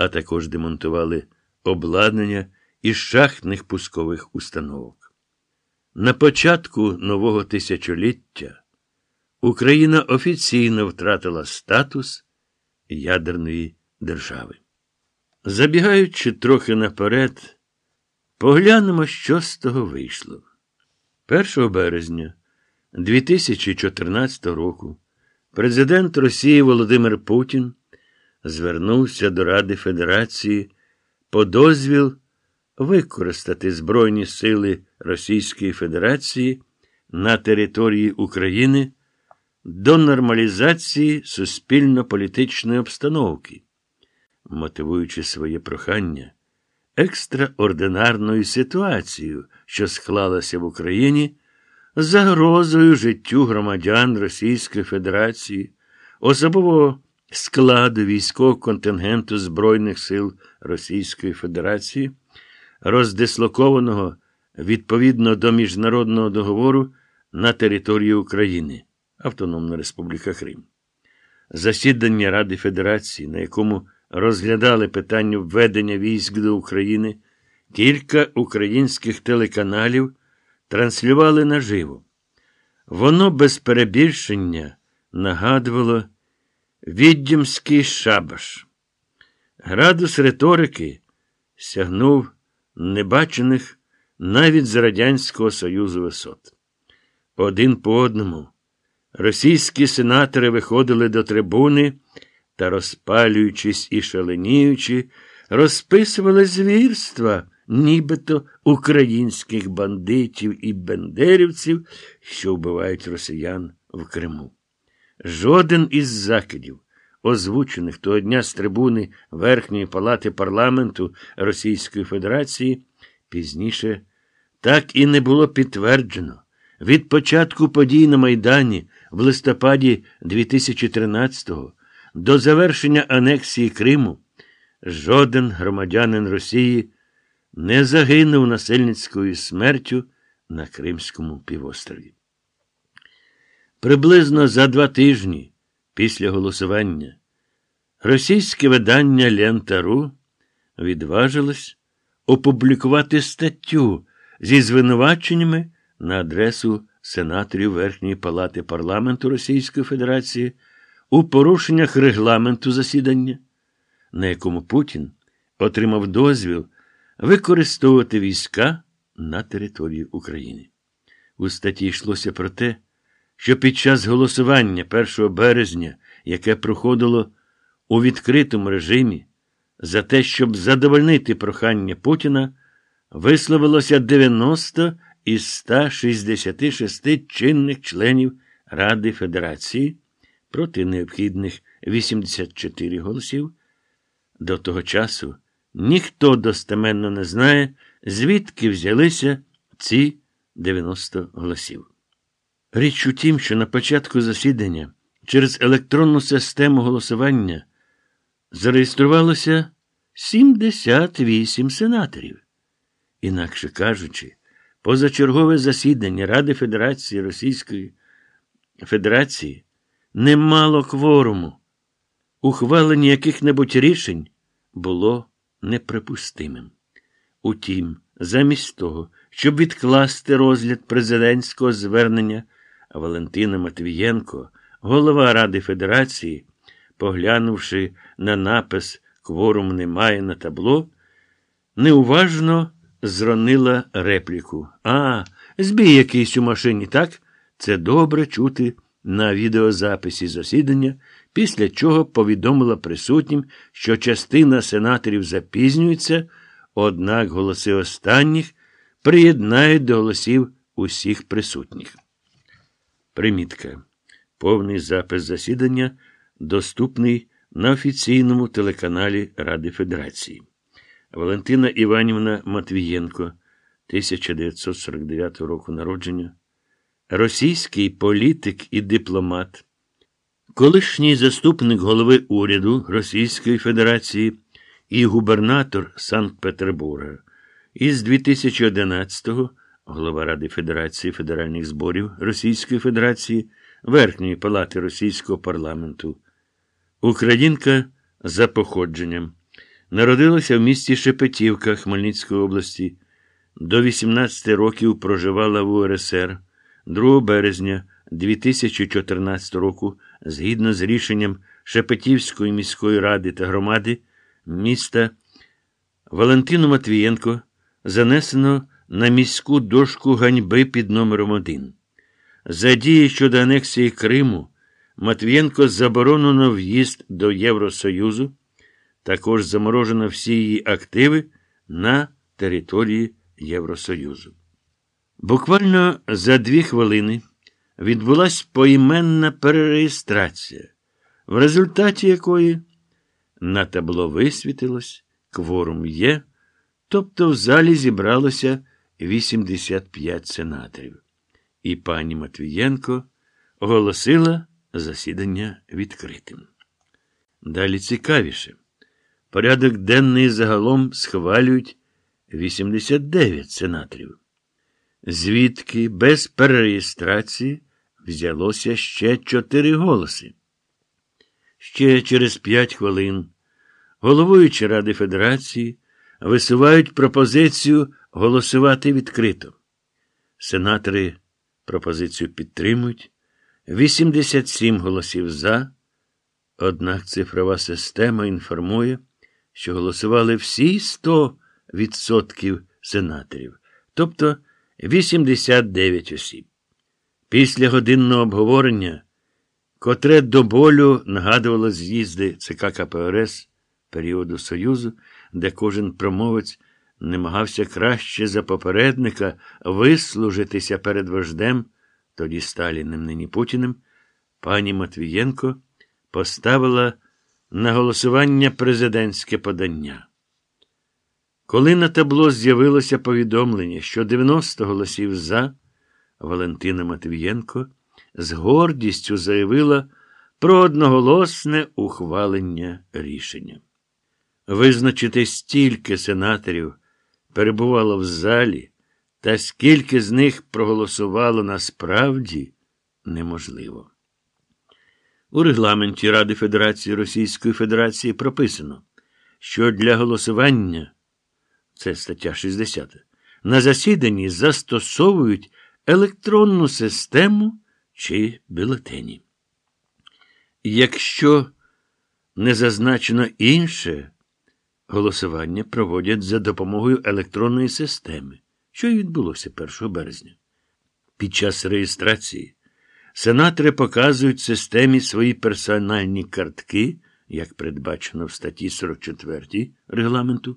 а також демонтували обладнання із шахтних пускових установок. На початку нового тисячоліття Україна офіційно втратила статус ядерної держави. Забігаючи трохи наперед, поглянемо, що з того вийшло. 1 березня 2014 року президент Росії Володимир Путін звернувся до Ради Федерації по дозвіл використати Збройні сили Російської Федерації на території України до нормалізації суспільно-політичної обстановки, мотивуючи своє прохання екстраординарною ситуацією, що склалася в Україні, загрозою життю громадян Російської Федерації, особового складу військового контингенту Збройних сил Російської Федерації, роздислокованого відповідно до міжнародного договору на території України, Автономна Республіка Крим. Засідання Ради Федерації, на якому розглядали питання введення військ до України, кілька українських телеканалів транслювали наживо. Воно без перебільшення нагадувало віддімський шабаш. Градус риторики сягнув небачених навіть з Радянського Союзу висот. Один по одному російські сенатори виходили до трибуни та, розпалюючись і шаленіючи, розписували звірства, нібито українських бандитів і бендерівців, що вбивають росіян в Криму. Жоден із закидів, озвучених того дня з трибуни Верхньої палати парламенту Російської Федерації, пізніше так і не було підтверджено. Від початку подій на Майдані в листопаді 2013-го до завершення анексії Криму жоден громадянин Росії не загинув насильницькою смертю на Кримському півострові. Приблизно за два тижні після голосування російське видання Лентару відважилось опублікувати статтю зі звинуваченнями на адресу сенаторів Верхньої палати парламенту Російської Федерації у порушеннях регламенту засідання, на якому Путін отримав дозвіл використовувати війська на території України. У статті йшлося про те, що під час голосування 1 березня, яке проходило у відкритому режимі, за те, щоб задовольнити прохання Путіна, висловилося 90 із 166 чинних членів Ради Федерації проти необхідних 84 голосів. До того часу ніхто достеменно не знає, звідки взялися ці 90 голосів. Річ у тім, що на початку засідання через електронну систему голосування зареєструвалося 78 сенаторів. Інакше кажучи, позачергове засідання Ради Федерації Російської Федерації не мало кворуму. Ухвалення яких-небудь рішень було неприпустимим. Утім, замість того, щоб відкласти розгляд президентського звернення, Валентина Матвієнко, голова Ради Федерації, поглянувши на напис Кворум немає на табло, неуважно зронила репліку. А, збій якийсь у машині, так? Це добре чути на відеозаписі засідання, після чого повідомила присутнім, що частина сенаторів запізнюється, однак голоси останніх приєднають до голосів усіх присутніх. Примітка. Повний запис засідання доступний на офіційному телеканалі Ради Федерації. Валентина Іванівна Матвієнко, 1949 року народження, російський політик і дипломат, колишній заступник голови уряду Російської Федерації і губернатор Санкт-Петербурга. Із 2011-го голова Ради Федерації Федеральних зборів Російської Федерації, Верхньої палати Російського парламенту, Українка за походженням. Народилася в місті Шепетівка Хмельницької області. До 18 років проживала в УРСР 2 березня 2014 року, згідно з рішенням Шепетівської міської ради та громади міста Валентину Матвієнко занесено на міську дошку ганьби під номером 1. За дії щодо анексії Криму Матвієнко заборонено в'їзд до Євросоюзу, також заморожено всі її активи на території Євросоюзу. Буквально за дві хвилини відбулася поіменна перереєстрація, в результаті якої на табло висвітилось, кворум є, тобто в залі зібралося 85 сенаторів. І пані Матвієнко оголосила засідання відкритим. Далі цікавіше. Порядок денний загалом схвалюють 89 сенаторів. Звідки без перереєстрації взялося ще чотири голоси. Ще через п'ять хвилин головуючі Ради Федерації висувають пропозицію голосувати відкрито. Сенатори пропозицію підтримують. 87 голосів за. Однак цифрова система інформує, що голосували всі 100% сенаторів, тобто 89 осіб. Після годинного обговорення, котре до болю нагадувало з'їзди ЦК КПРС періоду Союзу, де кожен промовець намагався краще за попередника вислужитися перед вождем, тоді Сталіним, нині Путіним, пані Матвієнко поставила на голосування президентське подання. Коли на табло з'явилося повідомлення, що 90 голосів за, Валентина Матвієнко з гордістю заявила про одноголосне ухвалення рішення. Визначити стільки сенаторів перебувало в залі, та скільки з них проголосувало насправді неможливо. У регламенті Ради Федерації Російської Федерації прописано, що для голосування, це стаття 60, на засіданні застосовують електронну систему чи бюлетені. Якщо не зазначено інше, голосування проводять за допомогою електронної системи, що й відбулося 1 березня. Під час реєстрації сенатори показують системі свої персональні картки, як передбачено в статті 44 регламенту.